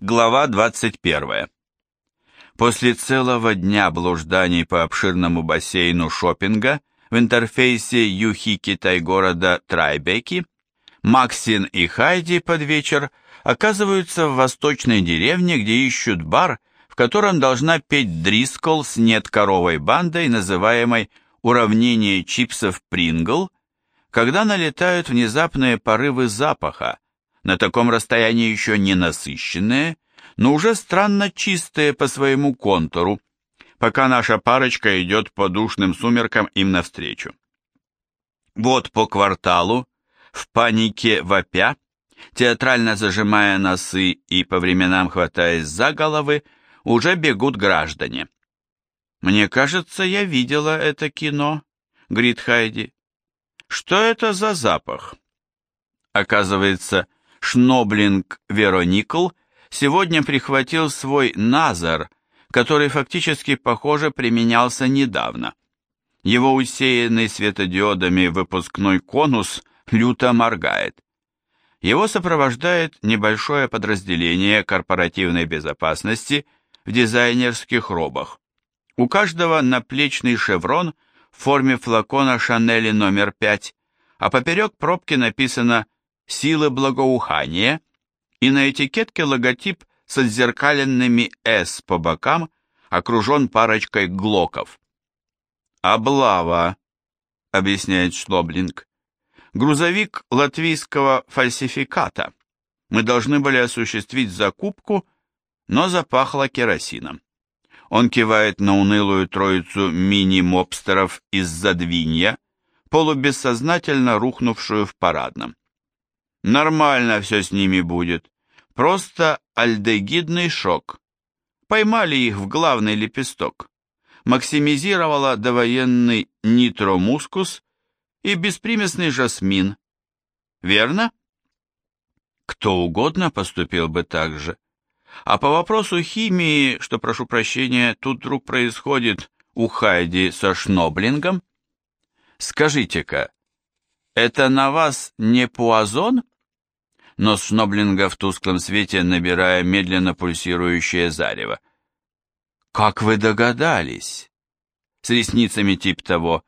Глава 21. После целого дня блужданий по обширному бассейну шопинга в интерфейсе Юхи Китай-города Трайбеки, Максин и Хайди под вечер оказываются в восточной деревне, где ищут бар, в котором должна петь Дрискол с нет-коровой бандой, называемой «Уравнение чипсов Прингл», когда налетают внезапные порывы запаха, на таком расстоянии еще не насыщенные, но уже странно чистые по своему контуру, пока наша парочка идет по душным сумеркам им навстречу. Вот по кварталу, в панике вопя, театрально зажимая носы и по временам хватаясь за головы, уже бегут граждане. «Мне кажется, я видела это кино», — говорит Хайди. «Что это за запах?» Оказывается, Шноблинг Вероникл сегодня прихватил свой Назар, который фактически, похоже, применялся недавно. Его усеянный светодиодами выпускной конус люто моргает. Его сопровождает небольшое подразделение корпоративной безопасности в дизайнерских робах. У каждого наплечный шеврон в форме флакона Шанели номер 5, а поперек пробки написано силы благоухания, и на этикетке логотип с отзеркаленными «С» по бокам окружен парочкой глоков. «Облава», — объясняет Шлоблинг. «Грузовик латвийского фальсификата. Мы должны были осуществить закупку, но запахло керосином». Он кивает на унылую троицу мини-мобстеров из Задвинья, полубессознательно рухнувшую в парадном. Нормально все с ними будет. Просто альдегидный шок. Поймали их в главный лепесток. Максимизировала довоенный нитромускус и беспримесный жасмин. Верно? Кто угодно поступил бы так же. А по вопросу химии, что, прошу прощения, тут вдруг происходит у Хайди со Шноблингом, скажите-ка, это на вас не пуазон? Нос Шноблинга в тусклом свете, набирая медленно пульсирующее зарево. «Как вы догадались?» С ресницами тип того.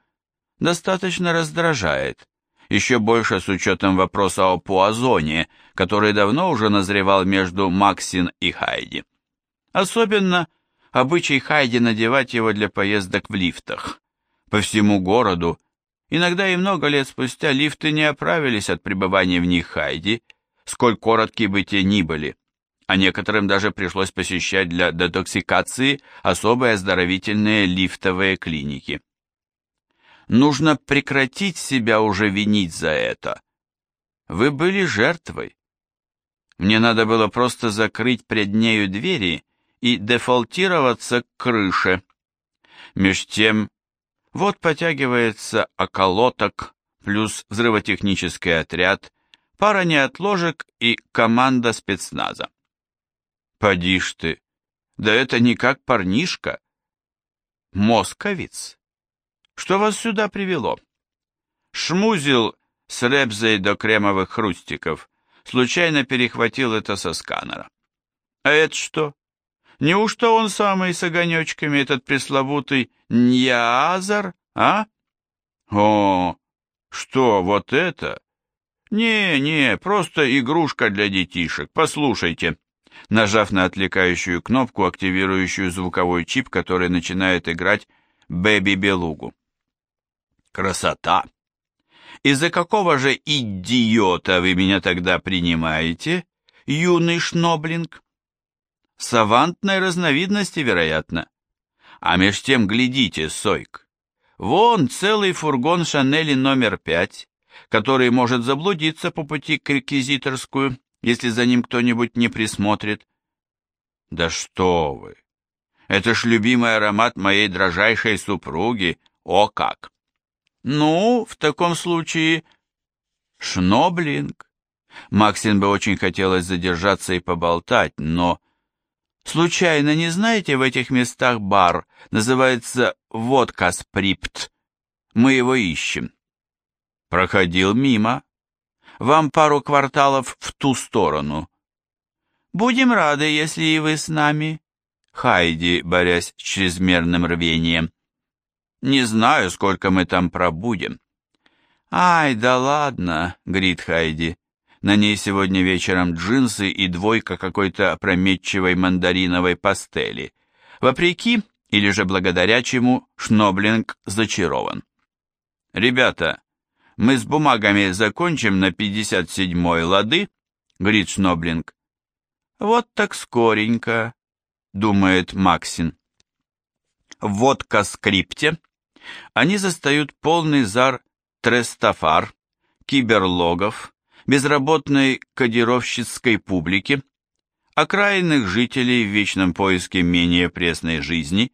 Достаточно раздражает. Еще больше с учетом вопроса о Пуазоне, который давно уже назревал между Максин и Хайди. Особенно обычай Хайди надевать его для поездок в лифтах. По всему городу, иногда и много лет спустя, лифты не оправились от пребывания в них Хайди, сколь коротки бы те ни были, а некоторым даже пришлось посещать для детоксикации особые оздоровительные лифтовые клиники. Нужно прекратить себя уже винить за это. Вы были жертвой. Мне надо было просто закрыть пред нею двери и дефолтироваться к крыше. Меж тем, вот потягивается околоток плюс взрывотехнический отряд пара неотложек и команда спецназа. Поди ж ты, да это не как парнишка. Московиц. Что вас сюда привело? Шмузил с ребзой до кремовых хрустиков. Случайно перехватил это со сканера. А это что? Неужто он самый с огонечками, этот пресловутый Ньязар, а? О, что, вот это? «Не, не, просто игрушка для детишек, послушайте». Нажав на отвлекающую кнопку, активирующую звуковой чип, который начинает играть «Бэби-белугу». «Красота!» «Из-за какого же идиота вы меня тогда принимаете, юный Шноблинг?» «Савантной разновидности, вероятно. А меж тем глядите, Сойк. Вон целый фургон Шанели номер пять, который может заблудиться по пути к реквизиторскую, если за ним кто-нибудь не присмотрит. Да что вы! Это ж любимый аромат моей дрожайшей супруги, о как! Ну, в таком случае... Шноблинг. Максин бы очень хотелось задержаться и поболтать, но... Случайно не знаете в этих местах бар? Называется «Водка Сприпт». Мы его ищем. Проходил мимо. Вам пару кварталов в ту сторону. «Будем рады, если и вы с нами», — Хайди, борясь с чрезмерным рвением. «Не знаю, сколько мы там пробудем». «Ай, да ладно», — говорит Хайди. На ней сегодня вечером джинсы и двойка какой-то опрометчивой мандариновой пастели. Вопреки, или же благодаря чему, Шноблинг зачарован. «Ребята, мы с бумагами закончим на 57-й лады?» — говорит Шноблинг. «Вот так скоренько», — думает Максин. Водка скрипте. Они застают полный зар трестафар, киберлогов, безработной кодировщицкой публики, окраинных жителей в вечном поиске менее пресной жизни.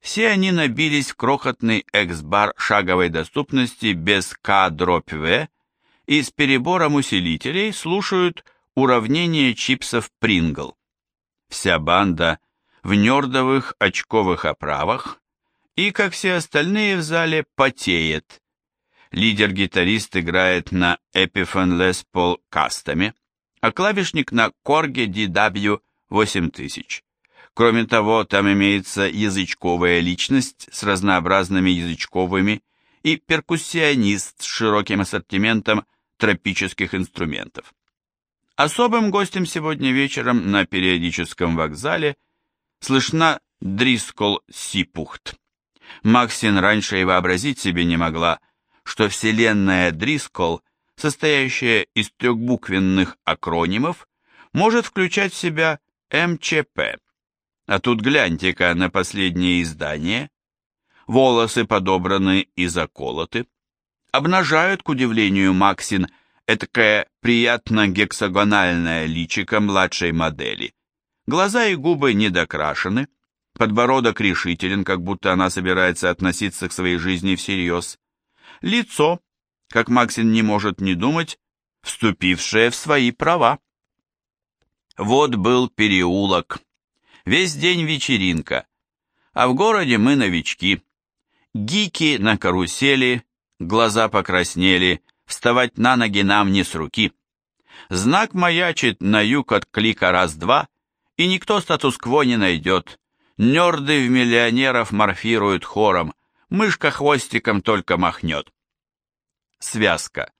Все они набились в крохотный экс-бар шаговой доступности без К-В и с перебором усилителей слушают уравнение чипсов Прингл. Вся банда в нердовых очковых оправах и, как все остальные в зале, потеет. Лидер-гитарист играет на Epiphone Les Paul кастами, а клавишник на Korg DW 8000. Кроме того, там имеется язычковая личность с разнообразными язычковыми и перкуссионист с широким ассортиментом тропических инструментов. Особым гостем сегодня вечером на периодическом вокзале слышна Дрискол Сипухт. Максин раньше и вообразить себе не могла, что вселенная Дрискол, состоящая из трехбуквенных акронимов, может включать в себя МЧП. А тут гляньте-ка на последнее издание. Волосы подобраны и заколоты. Обнажают, к удивлению Максин, этакое приятно гексагональное личико младшей модели. Глаза и губы недокрашены, подбородок решителен, как будто она собирается относиться к своей жизни всерьез. Лицо, как Максин не может не думать, вступившее в свои права. Вот был переулок. Весь день вечеринка. А в городе мы новички. Гики на карусели, глаза покраснели, вставать на ноги нам не с руки. Знак маячит на юг от клика раз-два, и никто статус-кво не найдет. Нерды в миллионеров морфируют хором, мышка хвостиком только махнет. Связка.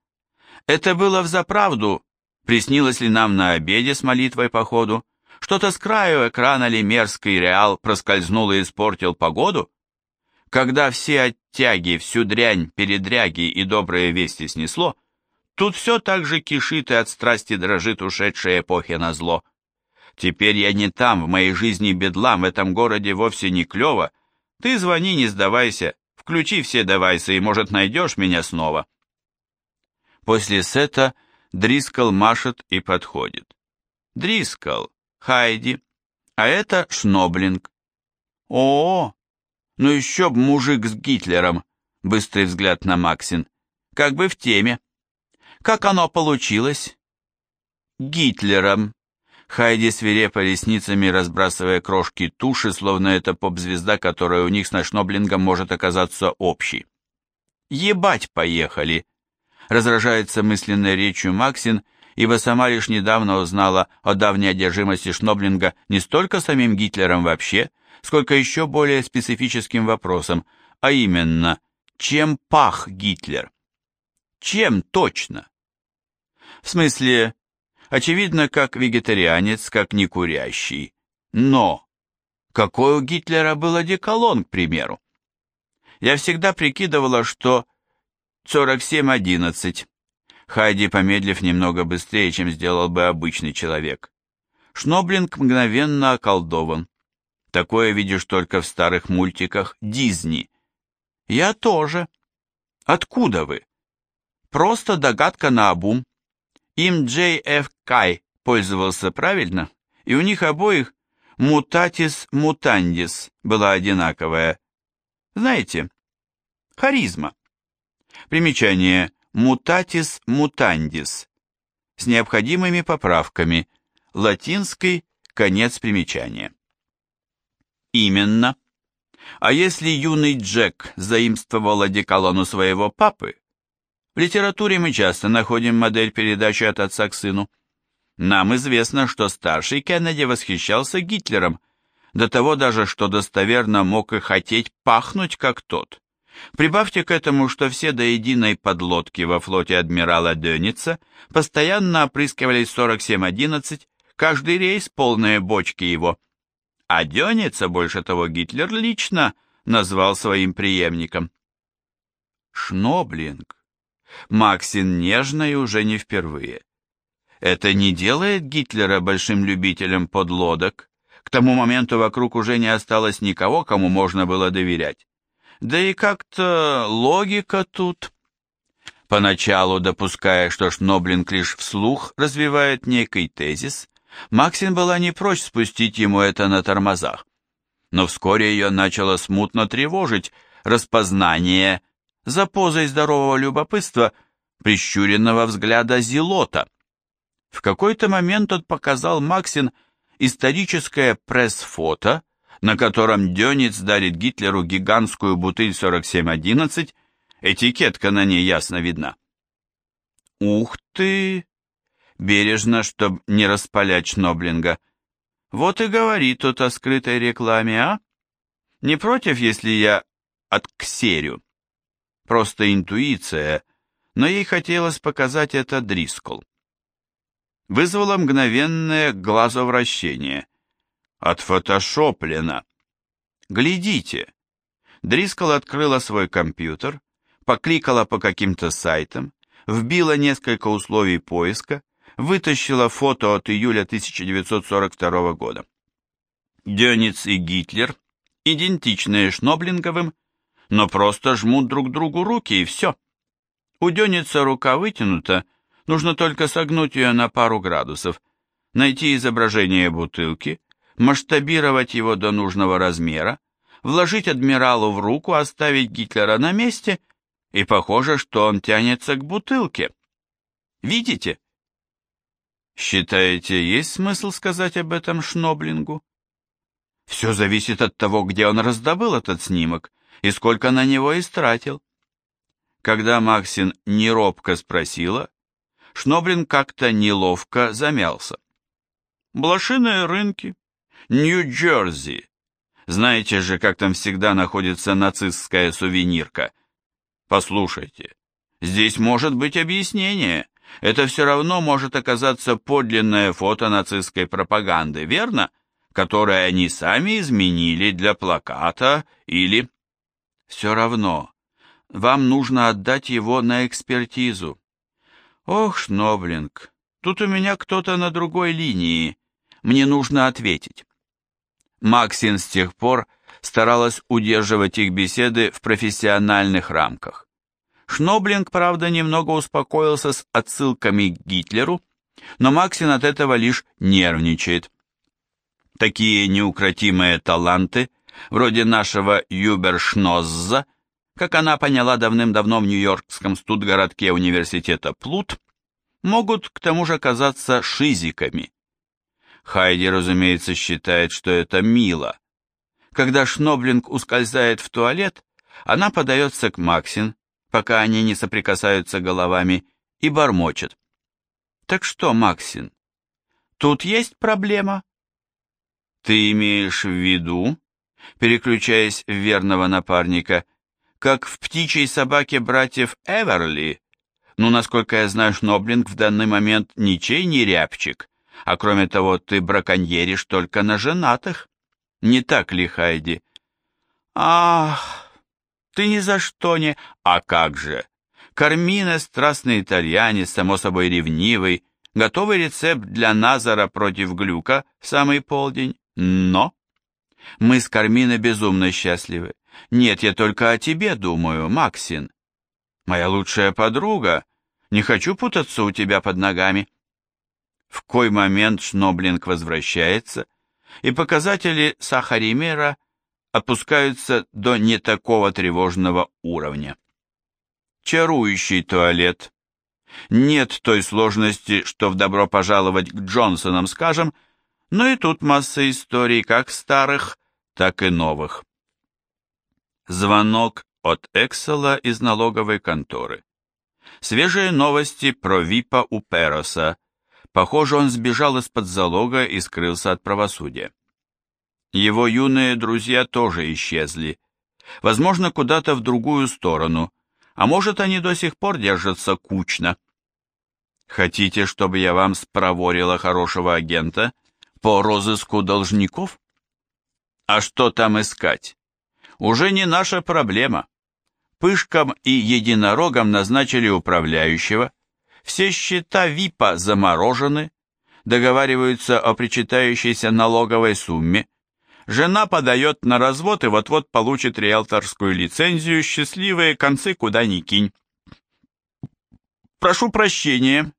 Это было взаправду, приснилось ли нам на обеде с молитвой по ходу? Что-то с краю экрана ли мерзкий реал проскользнул и испортил погоду? Когда все оттяги, всю дрянь, передряги и добрые вести снесло, тут все так же кишит и от страсти дрожит ушедшей эпохи на зло. Теперь я не там, в моей жизни бедлам, в этом городе вовсе не клево. Ты звони, не сдавайся, включи все девайсы, и, может, найдешь меня снова. После сета Дрискл машет и подходит. Дрискл, Хайди, а это Шноблинг. О, ну еще б мужик с Гитлером, быстрый взгляд на Максин, как бы в теме. Как оно получилось? Гитлером. Хайди свирепо ресницами разбрасывая крошки туши, словно это поп-звезда, которая у них с Нашноблингом может оказаться общей. «Ебать поехали!» Разражается мысленной речью Максин, ибо сама лишь недавно узнала о давней одержимости Шноблинга не столько самим Гитлером вообще, сколько еще более специфическим вопросом, а именно, чем пах Гитлер? Чем точно? В смысле, очевидно, как вегетарианец, как не курящий. Но какой у Гитлера был одеколон, к примеру? Я всегда прикидывала, что 47-11. Хайди, помедлив немного быстрее, чем сделал бы обычный человек. Шноблинг мгновенно околдован. Такое видишь только в старых мультиках Дисней. Я тоже. Откуда вы? Просто догадка на обум. Им Джей Ф. Кай пользовался правильно, и у них обоих мутатис мутандис была одинаковая. Знаете, харизма. Примечание мутатис мутандис с необходимыми поправками. Латинский конец примечания. Именно. А если юный Джек заимствовал одеколон у своего папы, в литературе мы часто находим модель передачи от отца к сыну, Нам известно, что старший Кеннеди восхищался Гитлером, до того даже, что достоверно мог и хотеть пахнуть, как тот. Прибавьте к этому, что все до единой подлодки во флоте адмирала Дёница постоянно опрыскивались 4711, каждый рейс полные бочки его. А Дёница, больше того, Гитлер лично назвал своим преемником. Шноблинг. Максин нежно и уже не впервые. Это не делает Гитлера большим любителем подлодок. К тому моменту вокруг уже не осталось никого, кому можно было доверять. Да и как-то логика тут. Поначалу, допуская, что Шноблинг лишь вслух развивает некий тезис, Максин была не прочь спустить ему это на тормозах. Но вскоре ее начало смутно тревожить распознание за позой здорового любопытства прищуренного взгляда Зилота. В какой-то момент он показал Максин историческое пресс-фото, на котором Дёниц дарит Гитлеру гигантскую бутыль 4711, этикетка на ней ясно видна. «Ух ты!» Бережно, чтобы не распалять Шноблинга. «Вот и говори тут о скрытой рекламе, а? Не против, если я отксерю?» Просто интуиция, но ей хотелось показать это Дрискол вызвало мгновенное глазовращение. Отфотошоплено. Глядите. Дрискл открыла свой компьютер, покликала по каким-то сайтам, вбила несколько условий поиска, вытащила фото от июля 1942 года. Дёниц и Гитлер, идентичные Шноблинговым, но просто жмут друг другу руки и все. У Дёница рука вытянута, Нужно только согнуть ее на пару градусов, найти изображение бутылки, масштабировать его до нужного размера, вложить адмиралу в руку, оставить Гитлера на месте, и похоже, что он тянется к бутылке. Видите? Считаете, есть смысл сказать об этом Шноблингу? Все зависит от того, где он раздобыл этот снимок и сколько на него истратил. Когда Максин неробко спросила, Шноблин как-то неловко замялся. Блошиные рынки, Нью-Джерси. Знаете же, как там всегда находится нацистская сувенирка. Послушайте, здесь может быть объяснение. Это все равно может оказаться подлинное фото нацистской пропаганды, верно? Которое они сами изменили для плаката или... Все равно, вам нужно отдать его на экспертизу. «Ох, Шноблинг, тут у меня кто-то на другой линии. Мне нужно ответить». Максин с тех пор старалась удерживать их беседы в профессиональных рамках. Шноблинг, правда, немного успокоился с отсылками к Гитлеру, но Максин от этого лишь нервничает. Такие неукротимые таланты, вроде нашего Юбершнозза, как она поняла давным-давно в нью-йоркском студгородке университета Плут, могут к тому же оказаться шизиками. Хайди, разумеется, считает, что это мило. Когда Шноблинг ускользает в туалет, она подается к Максин, пока они не соприкасаются головами, и бормочет. «Так что, Максин, тут есть проблема?» «Ты имеешь в виду?» Переключаясь в верного напарника – как в птичьей собаке братьев Эверли. Ну, насколько я знаю, Шноблинг в данный момент ничей не рябчик, а кроме того, ты браконьеришь только на женатых. Не так ли, Хайди? Ах, ты ни за что не... А как же? Кармина, страстный итальянец, само собой ревнивый, готовый рецепт для Назара против глюка в самый полдень, но... Мы с Карминой безумно счастливы. Нет, я только о тебе думаю, Максин. Моя лучшая подруга. Не хочу путаться у тебя под ногами. В кой момент Шноблинг возвращается, и показатели сахаримера опускаются до не такого тревожного уровня. Чарующий туалет. Нет той сложности, что в «Добро пожаловать к Джонсонам» скажем, но и тут масса историй как старых, так и новых. Звонок от Эксела из налоговой конторы. Свежие новости про ВИПа у Пероса. Похоже, он сбежал из-под залога и скрылся от правосудия. Его юные друзья тоже исчезли. Возможно, куда-то в другую сторону, а может, они до сих пор держатся кучно. Хотите, чтобы я вам спроворила хорошего агента по розыску должников? А что там искать? Уже не наша проблема. Пышкам и единорогам назначили управляющего, все счета ВИПа заморожены, договариваются о причитающейся налоговой сумме, жена подает на развод и вот-вот получит риэлторскую лицензию, счастливые концы куда ни кинь. Прошу прощения,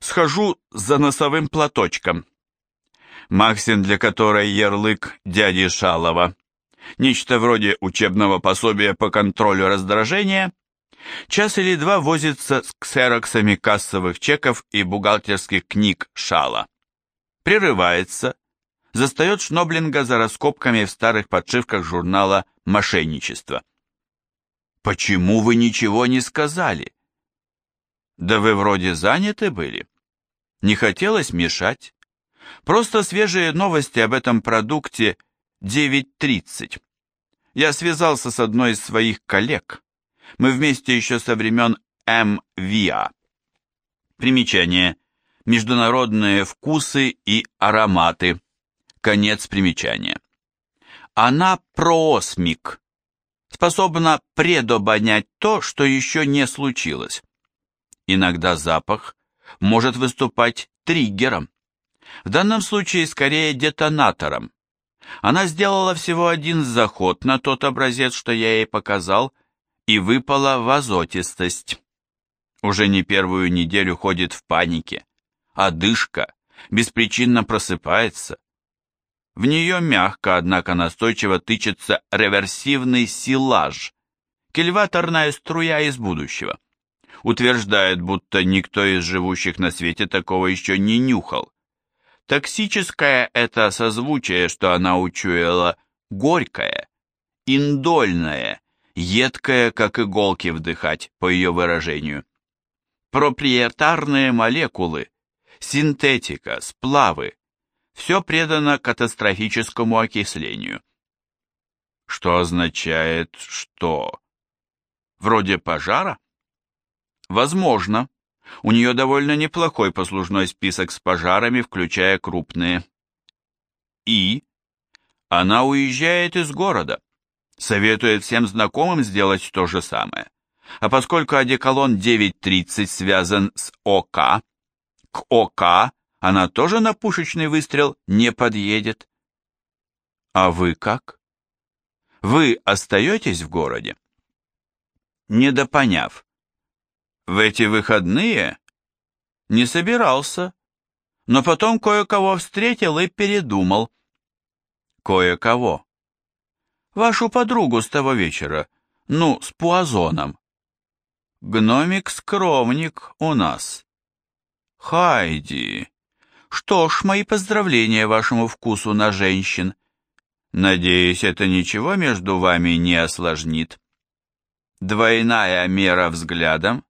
схожу за носовым платочком. Максин, для которой ярлык дяди Шалова нечто вроде учебного пособия по контролю раздражения, час или два возится с ксероксами кассовых чеков и бухгалтерских книг Шала. Прерывается, застает Шноблинга за раскопками в старых подшивках журнала «Мошенничество». «Почему вы ничего не сказали?» «Да вы вроде заняты были. Не хотелось мешать. Просто свежие новости об этом продукте 9.30. Я связался с одной из своих коллег. Мы вместе еще со времен МВИА. Примечание. Международные вкусы и ароматы. Конец примечания. Она проосмик. Способна предобонять то, что еще не случилось. Иногда запах может выступать триггером. В данном случае скорее детонатором. Она сделала всего один заход на тот образец, что я ей показал, и выпала в азотистость. Уже не первую неделю ходит в панике, одышка, беспричинно просыпается. В нее мягко, однако настойчиво тычется реверсивный силаж, кильваторная струя из будущего. Утверждает, будто никто из живущих на свете такого еще не нюхал. Токсическое это созвучие, что она учуяла, горькое, индольное, едкое, как иголки вдыхать, по ее выражению. Проприетарные молекулы, синтетика, сплавы, все предано катастрофическому окислению. Что означает что? Вроде пожара? Возможно. У нее довольно неплохой послужной список с пожарами, включая крупные. И она уезжает из города. Советует всем знакомым сделать то же самое. А поскольку одеколон 9.30 связан с ОК, к ОК она тоже на пушечный выстрел не подъедет. А вы как? Вы остаетесь в городе? Недопоняв, в эти выходные? Не собирался. Но потом кое-кого встретил и передумал. Кое-кого. Вашу подругу с того вечера. Ну, с Пуазоном. Гномик-скромник у нас. Хайди. Что ж, мои поздравления вашему вкусу на женщин. Надеюсь, это ничего между вами не осложнит. Двойная мера взглядом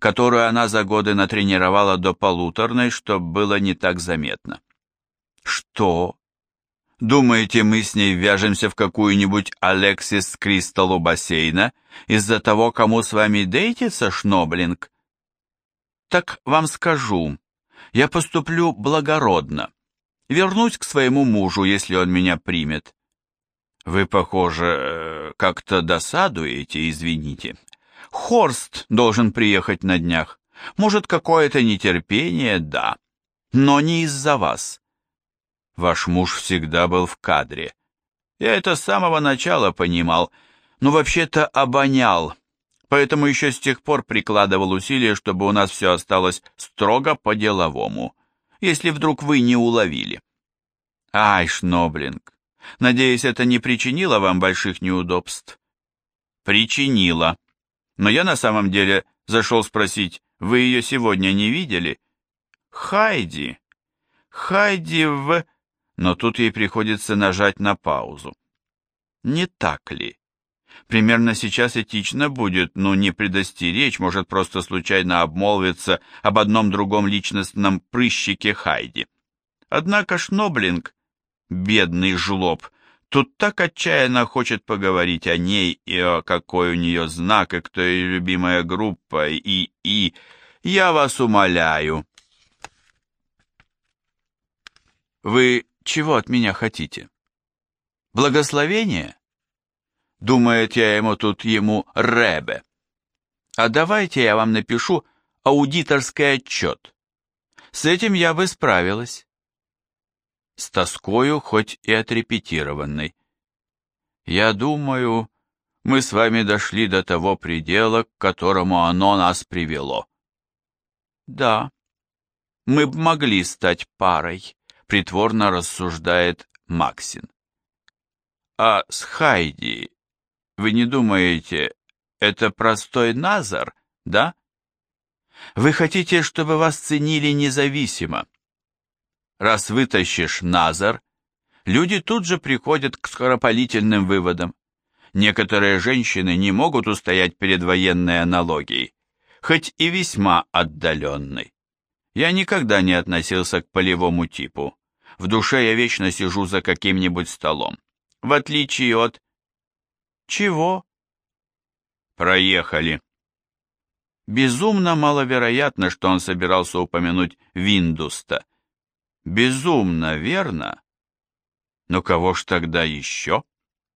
которую она за годы натренировала до полуторной, чтобы было не так заметно. «Что? Думаете, мы с ней вяжемся в какую-нибудь Алексис Кристаллу бассейна из-за того, кому с вами дейтится, Шноблинг?» «Так вам скажу, я поступлю благородно. Вернусь к своему мужу, если он меня примет». «Вы, похоже, э, как-то досадуете, извините. Хорст должен приехать на днях. Может, какое-то нетерпение, да, но не из-за вас. Ваш муж всегда был в кадре. Я это с самого начала понимал, но вообще-то обонял, поэтому еще с тех пор прикладывал усилия, чтобы у нас все осталось строго по-деловому, если вдруг вы не уловили. Ай, Шноблинг, надеюсь, это не причинило вам больших неудобств? Причинило. Но я на самом деле зашел спросить, вы ее сегодня не видели? Хайди. Хайди в... Но тут ей приходится нажать на паузу. Не так ли? Примерно сейчас этично будет, ну, не предостеречь, может просто случайно обмолвиться об одном другом личностном прыщике Хайди. Однако Шноблинг, бедный жлоб, тут так отчаянно хочет поговорить о ней и о какой у нее знак, и кто ее любимая группа, и, и... Я вас умоляю. Вы чего от меня хотите? Благословение? Думает, я ему тут ему Ребе. А давайте я вам напишу аудиторский отчет. С этим я бы справилась. С тоскою, хоть и отрепетированной. Я думаю, мы с вами дошли до того предела, к которому оно нас привело. Да, мы б могли стать парой, притворно рассуждает Максин. А с Хайди вы не думаете, это простой Назар, да? Вы хотите, чтобы вас ценили независимо. Раз вытащишь Назар, люди тут же приходят к скоропалительным выводам. Некоторые женщины не могут устоять перед военной аналогией, хоть и весьма отдаленной. Я никогда не относился к полевому типу. В душе я вечно сижу за каким-нибудь столом. В отличие от чего? Проехали. Безумно маловероятно, что он собирался упомянуть Виндуста. Безумно, верно? Но кого ж тогда еще?